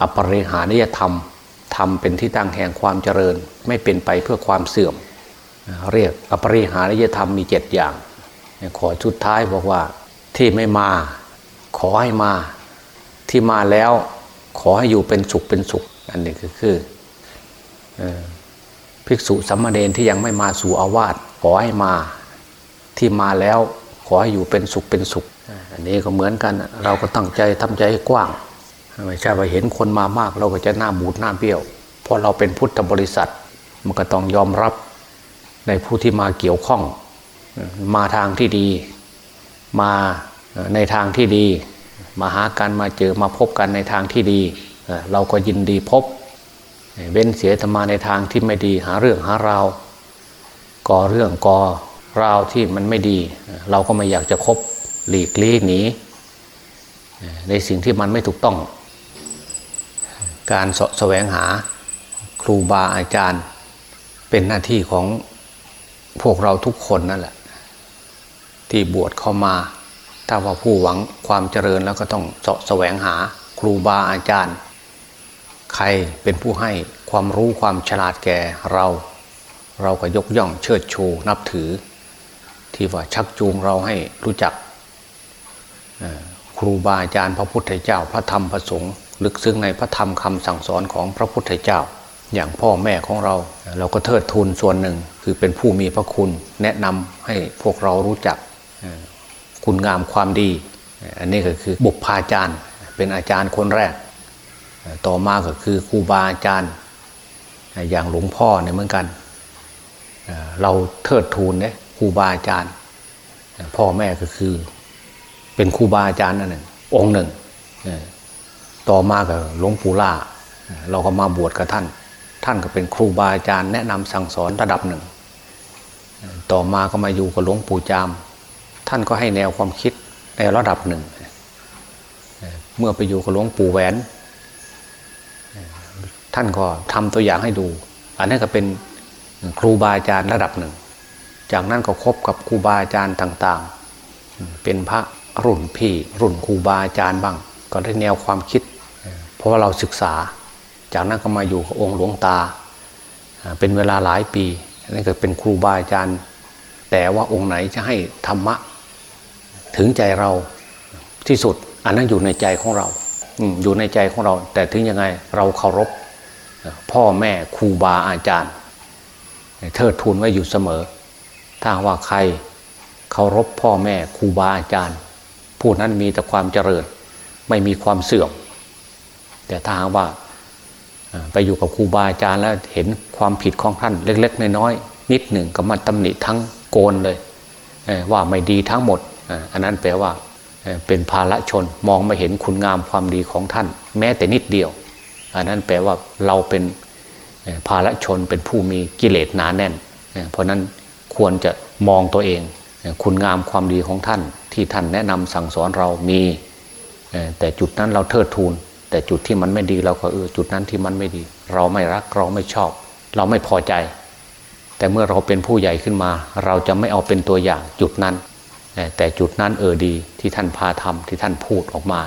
อปริหานิยธรรมธรรมเป็นที่ตั้งแห่งความเจริญ ไม่เป็นไปเพื่อความเสื่อม เรียกอปริหานิยธรรมมีเจ็ดอย่าง ขอชุดท้ายบอกว่าที่ไม่มา ขอให้มาที่มาแล้วขอให้อยู่เป็นสุขเป็นสุข อันนี้ก็คือภิกษุสัมมาเนที่ยังไม่มาสู่อาวาสขอให้มาที่มาแล้วขอให้อยู่เป็นสุขเป็นสุข อันนี้ก็เหมือนกันเราก็ตั้งใจทำใจให้กว้าง ไม่ใช่ว่าเห็นคนมามาก เราก็จะหน้าบูดหน้าเบี้ยวเพราะเราเป็นพุทธบริษัท มันก็ต้องยอมรับในผู้ที่มาเกี่ยวข้อง มาทางที่ดี มาในทางที่ดี มาหากันมาเจอมาพบกันในทางที่ดี เราก็ยินดีพบ เว้นเสียธรรมาในทางที่ไม่ดี หาเรื่องหาราวก่อเรื่องก่อราวที่มันไม่ดี เราก็ไม่อยากจะคบหลีกลี่หนีในสิ่งที่มันไม่ถูกต้อง การสแสวงหาครูบาอาจารย์ เป็นหน้าที่ของพวกเราทุกคนนั่นแหละ ที่บวชเข้ามาถ้าว่าผู้หวังความเจริญแล้วก็ต้องสแสวงหาครูบาอาจารย์ ใครเป็นผู้ให้ความรู้ความฉลาดแก่เรา เราก็ยกย่องเชิดชูนับถือ ที่ว่าชักจูงเราให้รู้จักครูบาอาจารย์พระพุทธเจ้าพระธรรมพระสงฆ์ ลึกซึ้งในพระธรรมคำสั่งสอนของพระพุทธเจ้า อย่างพ่อแม่ของเรา เราก็เทิดทูนส่วนหนึ่งคือเป็นผู้มีพระคุณ แนะนำให้พวกเรารู้จักคุณงามความดี อันนี้ก็คือบุพาจารย์ เป็นอาจารย์คนแรก ต่อมาก็คือครูบาอาจารย์ อย่างหลวงพ่อเนี่ยเหมือนกัน เราเทิดทูนเนี่ยครูบาอาจารย์ พ่อแม่ก็คือเป็นครูบาอาจารย์นั่นหนึ่งองค์หนึ่ง ต่อมากับหลวงปู่ล่า เราก็มาบวชกับท่าน ท่านก็เป็นครูบาอาจารย์แนะนำสั่งสอนระดับหนึ่ง ต่อมาก็มาอยู่กับหลวงปู่จาม ท่านก็ให้แนวความคิดในระดับหนึ่ง เมื่อไปอยู่กับหลวงปู่แหวน ท่านก็ทำตัวอย่างให้ดู อันนี้นก็เป็นครูบาอาจารย์ระดับหนึ่ง จากนั้นก็คบกับครูบาอาจารย์ต่างๆ เป็นพระรุ่นพี่รุ่นครูบาอาจารย์บ้าง ก็ได้แนวความคิด เพราะว่าเราศึกษา จากนั้นก็มาอยู่กับองค์หลวงตา เป็นเวลาหลายปีนั่นก็เป็นครูบาอาจารย์ แต่ว่าองค์ไหนจะให้ธรรมะ ถึงใจเราที่สุด อันนั้นอยู่ในใจของเราอยู่ในใจของเรา แต่ถึงยังไงเราเคารพ พ่อแม่ครูบาอาจารย์ เทิดทูนไว้อยู่เสมอ ถ้าว่าใครเคารพพ่อแม่ครูบาอาจารย์ ผู้นั้นมีแต่ความเจริญ ไม่มีความเสื่อม แต่ถ้าหากว่าไปอยู่กับครูบาอาจารย์แล้วเห็นความผิดของท่านเล็ก ๆ น้อยๆนิดหนึ่งก็มาตำหนิทั้งโกนเลยว่าไม่ดีทั้งหมด อันนั้นแปลว่าเป็นภาละชนมองไม่เห็นคุณงามความดีของท่าน แม้แต่นิดเดียว อันนั้นแปลว่าเราเป็นภาละชนเป็นผู้มีกิเลสหนาแน่น เพราะนั้นควรจะมองตัวเอง คุณงามความดีของท่าน ที่ท่านแนะนำสั่งสอนเรามี แต่จุดนั้นเราเทิดทูน แต่จุดที่มันไม่ดีเราก็เออจุดนั้นที่มันไม่ดี เราไม่รักเราไม่ชอบ เราไม่พอใจ แต่เมื่อเราเป็นผู้ใหญ่ขึ้นมา เราจะไม่เอาเป็นตัวอย่างจุดนั้น แต่จุดนั้นเออดีที่ท่านพาทำที่ท่านพูดออกมา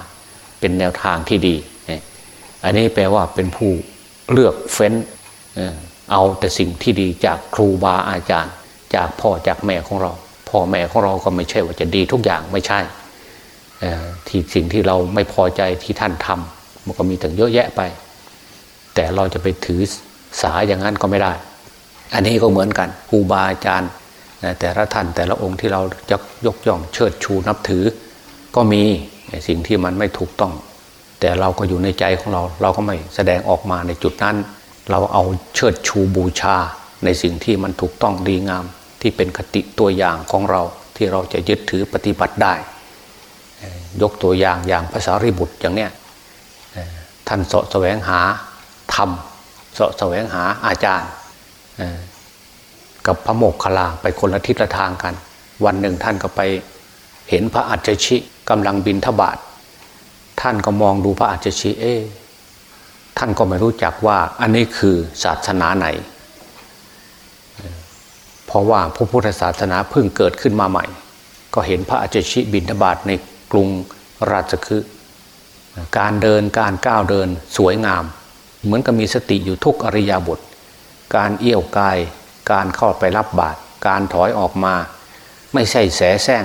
เป็นแนวทางที่ดี อันนี้แปลว่าเป็นผู้เลือกเฟ้นเอาแต่สิ่งที่ดีจากครูบาอาจารย์ จากพ่อจากแม่ของเรา พ่อแม่ของเราก็ไม่ใช่ว่าจะดีทุกอย่างไม่ใช่ที่สิ่งที่เราไม่พอใจที่ท่านทำ มันก็มีถึงเยอะแยะไป แต่เราจะไปถือสาอย่างนั้นก็ไม่ได้ อันนี้ก็เหมือนกันครูบาอาจารย์แต่ละท่านแต่ละองค์ที่เราจะยกย่องเชิดชูนับถือ ก็มีสิ่งที่มันไม่ถูกต้อง แต่เราก็อยู่ในใจของเรา เราก็ไม่แสดงออกมาในจุดนั้น เราเอาเชิดชูบูชา ในสิ่งที่มันถูกต้องดีงาม ที่เป็นคติตัวอย่างของเราที่เราจะยึดถือปฏิบัติได้ ยกตัวอย่างอย่างภาษาริบุตรอย่างเนี้ย ท่านสะแสวงหาธรรมสะแสวงหาอาจารย์กับพระโมกขลาไปคนละทิศละทางกัน วันหนึ่งท่านก็ไปเห็นพระอัจฉริกำลังบินทบาทท่านก็มองดูพระอัจฉริเอท่านก็ไม่รู้จักว่าอันนี้คือศาสนาไหน เพราะว่าพระพุทธศาสนาเพิ่งเกิดขึ้นมาใหม่ ก็เห็นพระอาจชิบินทบาทในกรุงราชคฤห์ การเดินการก้าวเดินสวยงาม เหมือนกับมีสติอยู่ทุกอริยบท การเอี้ยวกาย การเข้าไปรับบาตรการถอยออกมา ไม่ใช่แสแสร้ง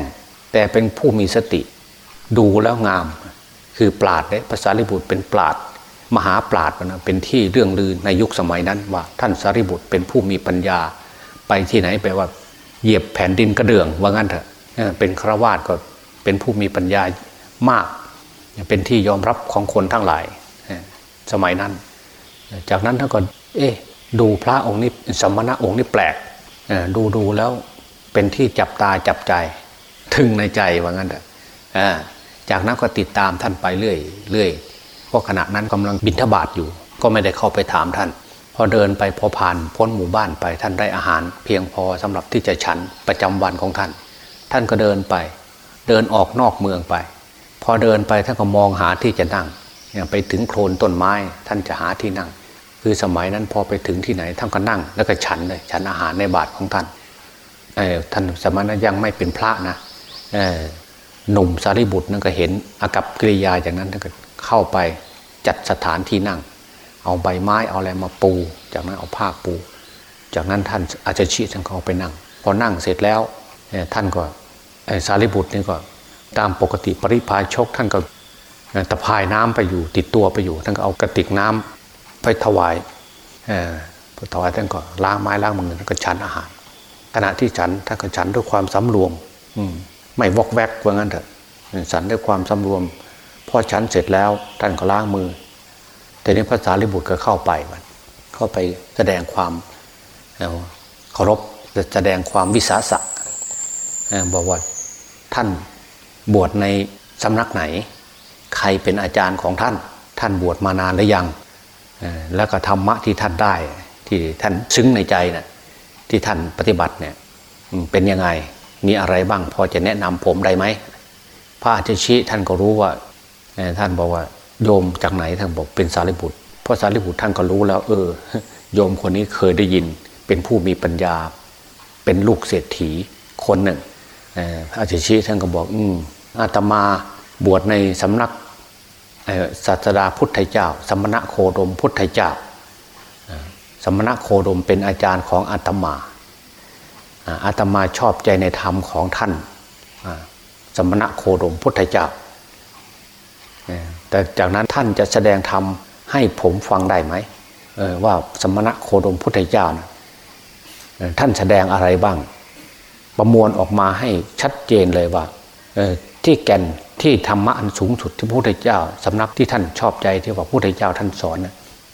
แต่เป็นผู้มีสติ ดูแล้วงาม คือปราดเนี่ยภาษาลิบุตรเป็นปราดมหาปราดนะเป็นที่เรื่องลือในยุคสมัยนั้นว่าท่านสารีบุตรเป็นผู้มีปัญญา ไปที่ไหนแปลว่าเหยียบแผ่นดินกระเดื่องว่างั้นเถอะเป็นครวาสก็เป็นผู้มีปัญญามาก เป็นที่ยอมรับของคนทั้งหลายสมัยนั้น จากนั้นท่านก็เอ๊ดูพระองค์นี้สมณะองค์นี้แปลกดูดูแล้วเป็นที่จับตาจับใจ ถึงในใจว่างั้นเถอะจากนั้นก็ติดตามท่านไปเรื่อยเรื่อยเพราะขณะนั้นกำลังบินทบาทอยู่ ก็ไม่ได้เข้าไปถามท่าน พอเดินไปพอผ่านพ้นหมู่บ้านไปท่านได้อาหาร เพียงพอสำหรับที่จะฉันประจำวันของท่าน ท่านก็เดินไป เดินออกนอกเมืองไป พอเดินไปท่านก็มองหาที่จะนั่งไปถึงโคลนต้นไม้ท่านจะหาที่นั่ง คือสมัยนั้นพอไปถึงที่ไหนท่านก็นั่ง แล้วก็ฉันเลยฉันอาหารในบาทของท่านท่านสมัยนั้นยังไม่เป็นพระนะหนุ่มสารีบุตรนั่นก็เห็นอากับกิริยาอย่างนั้นท่านก็เข้าไปจัดสถานที่นั่ง เอาใบไม้เอาอะไรมาปู จากนั้นเอาผ้าปู จากนั้นท่านอาจจะชี้ท่านก็เอาไปนั่ง พอนั่งเสร็จแล้วท่านก็สารีบุตรนี่ก็ ตามปกติปริพาชกท่านก็ตะพายน้ำไปอยู่ติดตัวไปอยู่ท่านก็เอากระติกน้ำไปถวายถวายท่านก็ล้างไม้ล้างมือท่านก็ฉันอาหาร ขณะที่ฉันท่านก็ฉันด้วยความสำรวมไม่วอกแวกว่างั้นเถอะฉันด้วยความสำรวมพอฉันเสร็จแล้วท่านก็ล้างมือ แต่นี้ภาษาลิบุตรก็เข้าไปมันเข้าไปแสดงความเคารพแสดงความวิสาสะบอกว่าท่าน บวชในสำนักไหน ใครเป็นอาจารย์ของท่าน ท่านบวชมานานหรือยัง แล้วก็ธรรมะที่ท่านได้ ที่ท่านซึ้งในใจนะ่ะที่ท่านปฏิบัติเนี่ยเป็นยังไง มีอะไรบ้างพอจะแนะนำผมได้ไหมพระอาจารย์ชี้ท่านก็รู้ว่าท่านบอกว่าโยมจากไหนท่านบอกเป็นสารีบุตรเพราะสารีบุตรท่านก็รู้แล้ว เออ โยมคนนี้เคยได้ยิน เป็นผู้มีปัญญา เป็นลูกเศรษฐีคนหนึ่งอาจารย์ชี้ท่านก็บอก อืม อาตมาบวชในสำนักศาสดาพุทธเจ้า สมณะโคดมพุทธเจ้า สมณะโคดมเป็นอาจารย์ของอาตมาอาตมาชอบใจในธรรมของท่าน สมณะโคดมพุทธเจ้า แต่จากนั้นท่านจะแสดงธรรมให้ผมฟังได้ไหมว่าสมณะโคดมพุทธเจ้านะท่านแสดงอะไรบ้าง ประมวลออกมาให้ชัดเจนเลยว่า ที่แก่นที่ธรรมะอันสูงสุดที่พระพุทธเจ้าสำนักที่ท่านชอบใจที่ว่าพระพุทธเจ้าท่านสอน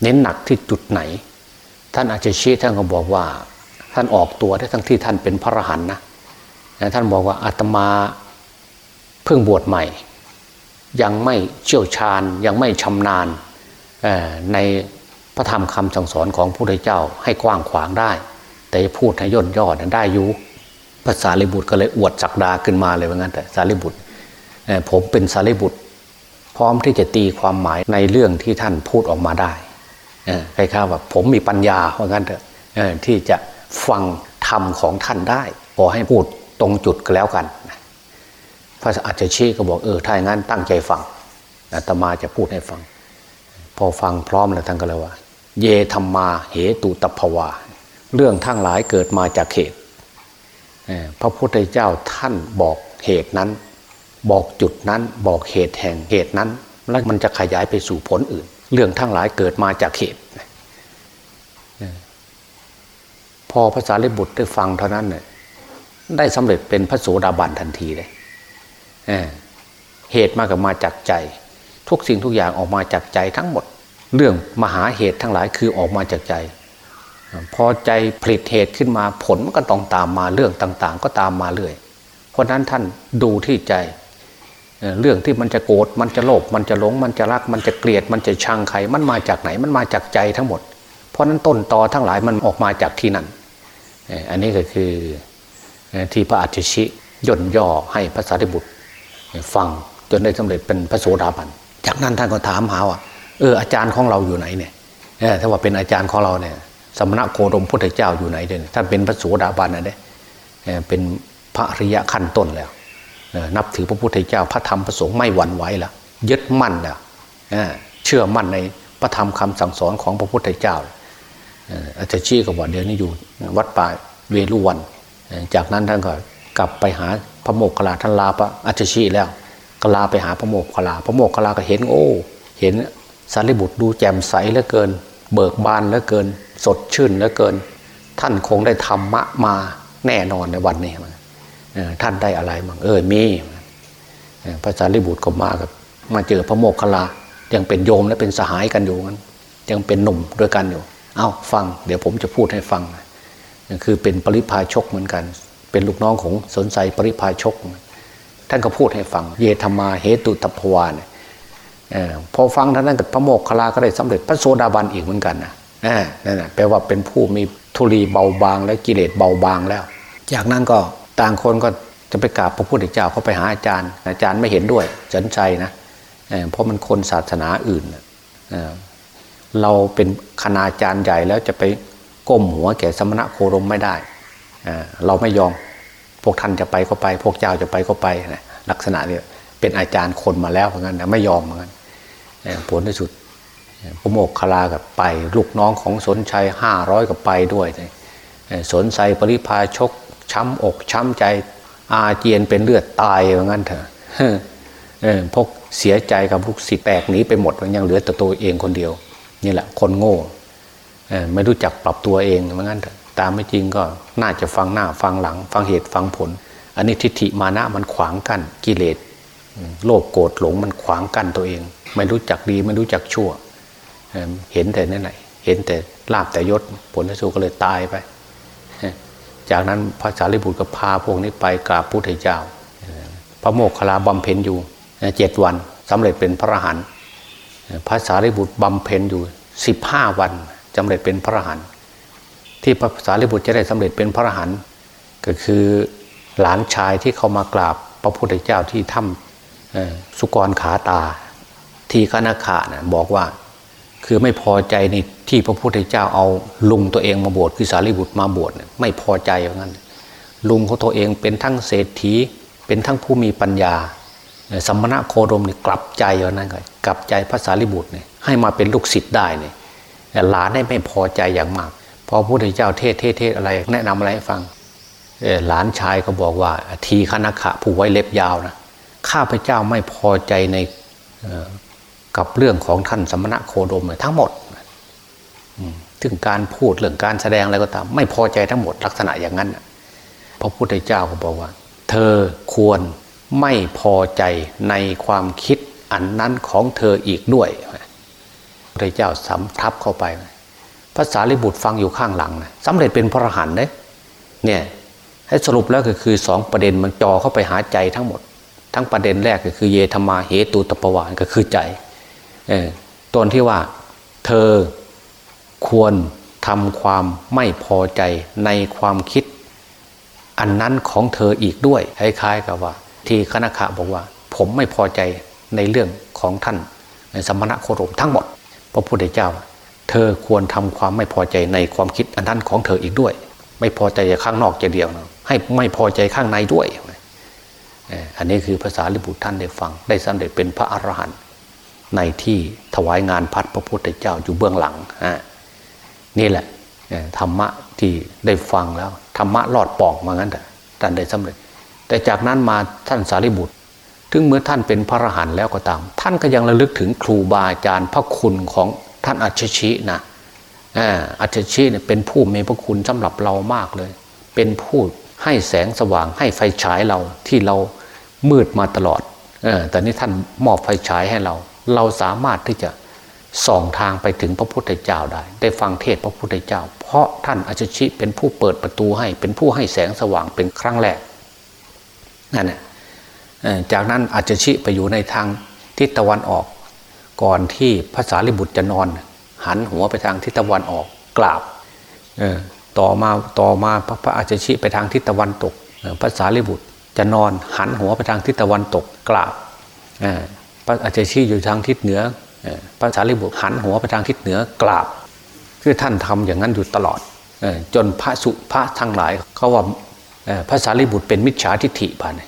เน้นหนักที่จุดไหน ท่านอาจจะชี้ท่านก็บอกว่า ท่านออกตัวได้ทั้งที่ท่านเป็นพระอรหันต์นะท่านบอกว่าอาตมาเพิ่งบวชใหม่ ยังไม่เชี่ยวชาญยังไม่ชำนาญในพระธรรมคำสั่งสอนของพระพุทธเจ้าให้กว้างขวางได้ แต่พูดให้ย่นย่อได้อยู่ภาษาลิบุตรก็เลยอวดจักดาขึ้นมาเลยว่างั้นแต่สารีบุตร ผมเป็นสารีบุตร พร้อมที่จะตีความหมายในเรื่องที่ท่านพูดออกมาได้ใครข้าว่าผมมีปัญญาว่าะงั้นเถอะที่จะฟังธรรมของท่านได้ขอให้พูดตรงจุดก็แล้วกันพระอาจารย์ชี้ก็บอกเออถ้าอย่างนั้นตั้งใจฟังอาตมาจะพูดให้ฟัง พอฟังพร้อมแล้วท่านก็เลยว่า เยธรรมาเหตุตัพวา เรื่องทั้งหลายเกิดมาจากเหตุพระพุทธเจ้าท่านบอกเหตุนั้น บอกจุดนั้นบอกเหตุแห่งเหตุนั้น แล้วมันจะขยายไปสู่ผลอื่น เรื่องทั้งหลายเกิดมาจากเหตุพอภาษาลิบุตรได้ฟังเท่านั้นเนี่ยได้สำเร็จเป็นพระโสดาบันทันทีเลยเหตุมากับมาจากใจ ทุกสิ่งทุกอย่างออกมาจากใจทั้งหมด เรื่องมหาเหตุทั้งหลายคือออกมาจากใจ พอใจผลิตเหตุขึ้นมาผลมันก็ต้องตามมาเรื่องต่าง ๆ ก็ตามมาเรื่อยเพราะนั้นท่านดูที่ใจ เรื่องที่มันจะโกรธมันจะโลภมันจะหลง มันจะรัก มันจะเกลียด มันจะชังใคร มันมาจากไหน มันมาจากใจทั้งหมด เพราะนั้นต้นตอทั้งหลายมันออกมาจากที่นั่น อันนี้ก็คือที่พระอัจฉริย่นย่อให้พระสารีบุตรฟังจนได้สำเร็จเป็นพระโสดาบัน จากนั้นท่านก็ถามหาว่า เอออาจารย์ของเราอยู่ไหนเนี่ยถ้าว่าเป็นอาจารย์ของเราเนี่ยสมณะโคดมพุทธเจ้าอยู่ไหนเด่นท่านเป็นพระโสดาบันนะเนี่ยเป็นพระริยะขั้นต้นแล้ว นับถือพระพุทธเจ้าพระธรรมพระสงฆ์ไม่หวั่นไหวแล้วยึดมั่นแล้วเชื่อมั่นในพระธรรมคำสั่งสอนของพระพุทธเจ้าอาจารย์ชี้ก็บอกเดี๋ยวนี้อยู่วัดป่าเวรุวัน จากนั้นท่านก็กลับไปหาพระโมกขลาท่านลาพระอาจารย์ชี้แล้วก็ลาไปหาพระโมกขลา พระโมกขลาก็เห็นโอ้ เห็นสารีบุตรดูแจ่มใสเหลือเกิน เบิกบานเหลือเกิน สดชื่นเหลือเกิน ท่านคงได้ธรรมะมาแน่นอนในวันนี้ ท่านได้อะไรมั่งเออมีพระสารีบุตรก็มากับมาเจอพระโมกขลายังเป็นโยมและเป็นสหายกันอยู่นั้นยังเป็นหนุ่มด้วยกันอยู่ เอาฟัง เดี๋ยวผมจะพูดให้ฟัง คือเป็นปริพาชกเหมือนกัน เป็นลูกน้องของสนใจปริพาชก ท่านก็พูดให้ฟัง เยธรรมาเหตุตัพวาเนี่ยพอฟังท่านนั้นกับพระโมกขลาก็ได้สำเร็จพระโสดาบันอีกเหมือนกันนะนั่นแหละแปลว่าเป็นผู้มีทุลีเบาบางและกิเลสเบาบางแล้ว จากนั้นก็ ต่างคนก็จะไปกราบพระพุทธเจ้าเขาไปหาอาจารย์ อาจารย์ไม่เห็นด้วยสนใจนะเพราะมันคนศาสนาอื่นเราเป็นคณาจารย์ใหญ่แล้วจะไปก้มหัวแก่สมณะโครมไม่ได้เราไม่ยอมพวกท่านจะไปก็ไป พวกเจ้าจะไปก็ไปลักษณะนี้เป็นอาจารย์คนมาแล้วเหมือนกันไม่ยอมเหมือนกันผลที่สุดพระโมกขลากับไป ลูกน้องของสนชัยห้าร้อยกับไปด้วยสนใจปริพาชก ช้ำอกช้ำใจ อาเจียนเป็นเลือดตายเหมือนกันเถอะพกเสียใจกับลูกศิษย์แตกหนีไปหมดยังเหลือแต่ตัวเองคนเดียว นี่แหละ คนโง่ไม่รู้จักปรับตัวเองเหมือนกันตามไม่จริงก็น่าจะฟังหน้าฟังหลัง ฟังเหตุฟังผล อันนี้ทิฏฐิมานะมันขวางกัน้นกิเลสโลภโกรธหลงมันขวางกั้นตัวเอง ไม่รู้จักดีไม่รู้จักชั่ว เห็นแต่นั่นแหละเห็นแต่ลาบแต่ยศผลที่สุดก็เลยตายไป จากนั้นพระสารีบุตรก็พาพวกนี้ไปกราบพุทธเจ้า พระโมกขลาบำเพ็ญอยู่เจ็ดวันสำเร็จเป็นพระอรหันต์พระสารีบุตรบำเพ็ญอยู่สิบห้าวันสำเร็จเป็นพระอรหันต์ที่พระสารีบุตรจะได้สำเร็จเป็นพระอรหันต์ก็คือหลานชายที่เขามากราบพระพุทธเจ้าที่ถ้ำสุกรขาตาที่คณะขานะบอกว่า คือไม่พอใจในที่พระพุทธเจ้าเอาลุงตัวเองมาบวชคือสารีบุตรมาบวชไม่พอใจอย่างนั้น ลุงของตัวเองเป็นทั้งเศรษฐีเป็นทั้งผู้มีปัญญาสมณะโคดมเนี่ยกลับใจอย่างนั้นเลยกลับใจพระสารีบุตรเนี่ยให้มาเป็นลูกศิษย์ได้เนี่ยหลานได้ไม่พอใจอย่างมากพอพระพุทธเจ้าเทศเทศอะไร แนะนำอะไรให้ฟังหลานชายก็บอกว่าทีคณะขะผู้ไว้เล็บยาวนะข้าพเจ้าไม่พอใจใน กับเรื่องของท่านสมณะโคดมเลยทั้งหมดถึงการพูดเรื่องการแสดงอะไรก็ตาม ไม่พอใจทั้งหมดลักษณะอย่างนั้นพระพุทธเจ้าก็บอกว่า เธอควรไม่พอใจในความคิดอันนั้นของเธออีกด้วยพระเจ้าสำทับเข้าไปภาษาลิบุตรฟังอยู่ข้างหลังนะสำเร็จเป็นพระอรหันต์เนี่ยเนี่ยให้สรุปแล้วก็คือสองประเด็นมันจ่อเข้าไปหาใจทั้งหมด ทั้งประเด็นแรกก็คือเยธรรมาเหตุตปวานก็คือใจ ตอนที่ว่าเธอควรทำความไม่พอใจในความคิด อันนั้นของเธออีกด้วยคล้ายๆกับว่า ที่คณะขะบอกว่า ผมไม่พอใจในเรื่องของท่านในสมณะโครมทั้งหมดพระพุทธเจ้า เธอควรทำความไม่พอใจในความคิดอันนั้นของเธออีกด้วย ไม่พอใจข้างนอกจะเดียวนะให้ไม่พอใจข้างในด้วย อันนี้คือภาษาลิบุตรท่านได้ฟัง ได้สำเร็จเป็นพระอรหันต์ ในที่ถวายงานพัดพระพุทธเจ้าอยู่เบื้องหลังนี่แหละธรรมะที่ได้ฟังแล้วธรรมะหลอดปอกมางั้นแต่ท่านได้สำเร็จ แต่จากนั้นมาท่านสารีบุตร ถึงเมื่อท่านเป็นพระอรหันต์แล้วก็ตาม ท่านก็ยังระลึกถึงครูบาอาจารย์พระคุณของท่านอัจฉรินะอัจฉริเนี่ยเป็นผู้มีพระคุณสำหรับเรามากเลย เป็นผู้ให้แสงสว่างให้ไฟฉายเราที่เรามืดมาตลอดอแต่นี้ท่านมอบไฟฉายให้เรา เราสามารถที่จะส่องทางไปถึงพระพุทธเจ้าได้ ได้ฟังเทศพระพุทธเจ้า เพราะท่านอาจชิเป็นผู้เปิดประตูให้ เป็นผู้ให้แสงสว่างเป็นครั้งแรกนั่นแหละจากนั้นอาจจะชี้ไปอยู่ในทางทิศตะวันออก ก่อนที่ภาษาลิบุตรจะนอน หันหัวไปทางทิศตะวันออกกราบต่อมาต่อมาพระอาจจะชี้ไปทางทิศตะวันตกภาษาลิบุตรจะนอนหันหัวไปทางทิศตะวันตกกราบ พระอาจจะชี้อยู่ทางทิศเหนือภาษาลิบุตรหันหัวไปทางทิศเหนือกราบคือท่านทำอย่างนั้นอยู่ตลอดจนพระสุพระทั้งหลายเขาว่าภาษาลิบุตรเป็นมิจฉาทิฏฐิผ่าน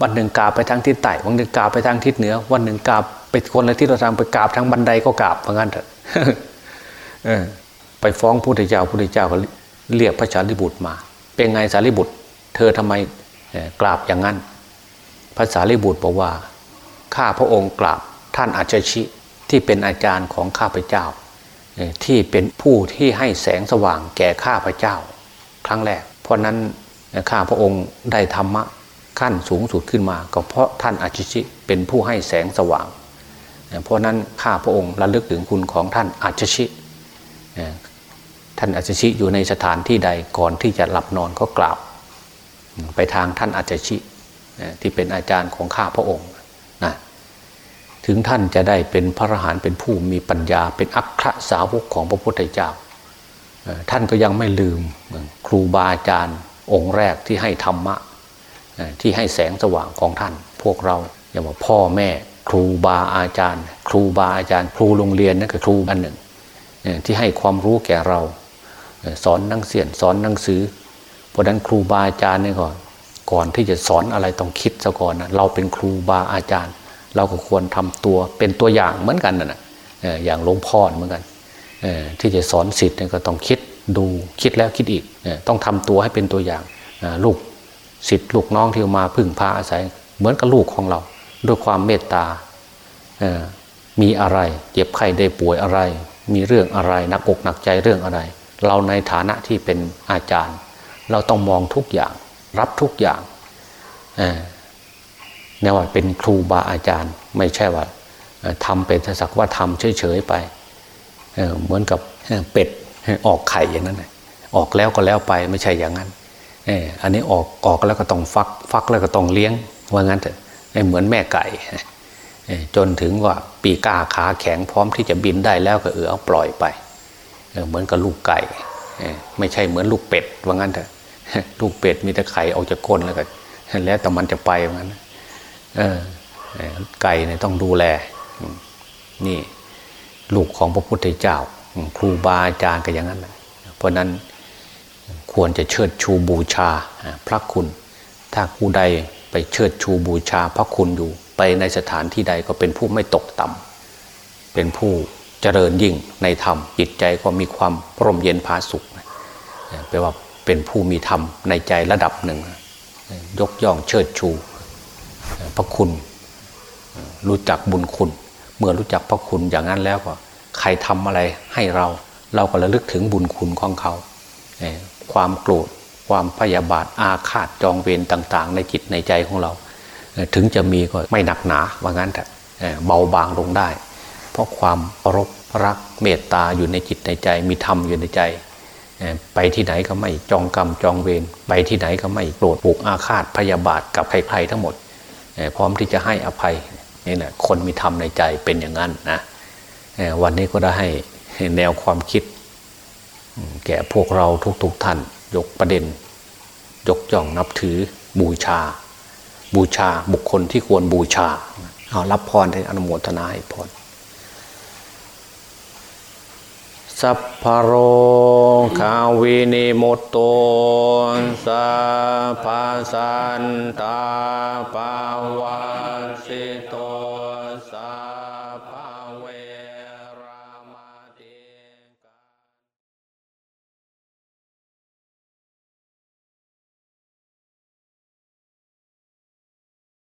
วันหนึ่งกาไปทางทิศใต้วันหนึ่งกาไปทางทิศเหนือ วันหนึ่งกาไปคนละที่เราทางไปกราบทางบันไดก็กราบเพราะงั้นเถอะไปฟ้องพระพุทธเจ้าพระพุทธเจ้าก็เรียกพระสารีบุตรมา เป็นไงสารีบุตร เธอทำไมกราบอย่างนั้นพระสารีบุตรบอกว่า ข้าพระองค์กราบท่านอาจชิที่เป็นอาจารย์ของข้าพเจ้า ที่เป็นผู้ที่ให้แสงสว่างแก่ข้าพเจ้า ครั้งแรก เพราะนั้นข้าพระองค์ได้ธรรมะขั้นสูงสุดขึ้นมา ก็เพราะท่านอาจชิเป็นผู้ให้แสงสว่าง เพราะนั้นข้าพระองค์ระลึกถึงคุณของท่านอาจชิท่านอาจชิอยู่ในสถานที่ใดก่อนที่จะหลับนอนก็กราบไปทางท่านอาจชิที่เป็นอาจารย์ของข้าพระองค์ ถึงท่านจะได้เป็นพระอรหันต์เป็นผู้มีปัญญา เป็นอัครสาวกของพระพุทธเจ้า ท่านก็ยังไม่ลืมครูบาอาจารย์องค์แรกที่ให้ธรรมะที่ให้แสงสว่างของท่าน พวกเราอย่างว่าพ่อแม่ครูบาอาจารย์ ครูบาอาจารย์ ครูโรงเรียนนั่นก็ครูอันหนึ่งที่ให้ความรู้แก่เราสอนนังเสียนสอนหนังสือ เพราะฉะนั้นครูบาอาจารย์เนี่ยก่อนก่อนที่จะสอนอะไรต้องคิดซะก่อนนะเราเป็นครูบาอาจารย์ เราก็ควรทำตัวเป็นตัวอย่างเหมือนกันนะเอ่ออย่างหลวงพ่อเหมือนกันที่จะสอนสิทธิ์นี่ก็ต้องคิดดูคิดแล้วคิดอีกต้องทำตัวให้เป็นตัวอย่างลูกสิทธิ์ลูกน้องที่มาพึ่งพาอาศัย เหมือนกับลูกของเรา ด้วยความเมตตามีอะไรเจ็บไข้ได้ป่วยอะไร มีเรื่องอะไรหนักอกหนักใจเรื่องอะไร เราในฐานะที่เป็นอาจารย์ เราต้องมองทุกอย่างรับทุกอย่าง นวว่าเป็นครูบาอาจารย์ ไม่ใช่ว่าเอ่อทำเป็นสักว่าทำเฉยๆไปเหมือนกับเป็ดออกไข่อย่างนั้นออกแล้วก็แล้วไปไม่ใช่อย่างนั้นเอ่ออันนี้ออกออกแล้วก็ต้องฟักฟักแล้วก็ต้องเลี้ยงว่างั้นเถอะเหมือนแม่ไก่จนถึงว่าปีกาขาแข็งพร้อมที่จะบินได้แล้วก็เออเอาปล่อยไปเหมือนกับลูกไก่ไม่ใช่เหมือนลูกเป็ดว่างั้นเถอะลูกเป็ดมีแต่ไข่ออกจากก้นแล้วก็แล้วแต่มันจะไปว่างั้น ไก่เนี่ยต้องดูแล นี่ลูกของพระพุทธเจ้า ครูบาอาจารย์ก็อย่างนั้นเพราะนั้นควรจะเชิดชูบูชาอ่าพระคุณ ถ้าผู้ใดไปเชิดชูบูชาพระคุณอยู่ ไปในสถานที่ใดก็เป็นผู้ไม่ตกต่ำเป็นผู้เจริญยิ่งในธรรมจิตใจก็มีความร่มเย็นผาสุขแปลว่าเป็นผู้มีธรรมในใจระดับหนึ่ง ยกย่องเชิดชู พระคุณ รู้จักบุญคุณ เมื่อรู้จักพระคุณอย่างนั้นแล้วก็ ใครทำอะไรให้เราเราก็ระลึกถึงบุญคุณของเขา ความโกรธความพยาบาทอาฆาตจองเวรต่าง ๆ ในจิตในใจของเรา ถึงจะมีก็ไม่หนักหนาว่างั้นแต่เบาบางลงได้ เพราะความรพรักเมตตาอยู่ในจิตในใจ มีธรรมอยู่ในใจ ไปที่ไหนก็ไม่จองกรรมจองเวรไปที่ไหนก็ไม่โกรธผูกอาฆาตพยาบาทกับใครๆทั้งหมด พร้อมที่จะให้อภัยนี่แหละคนมีธรรมในใจเป็นอย่างนั้นนะวันนี้ก็ได้ให้แนวความคิด แก่พวกเราทุกๆทท่าน ยกประเด็น ยกย่องนับถือบูชา บูชาบุคคลที่ควรบูชาเอารับพรให้อนุโมทนาให้พร สัพพโรขาวินิมุตโตสัพพสันตาปาวาสิโต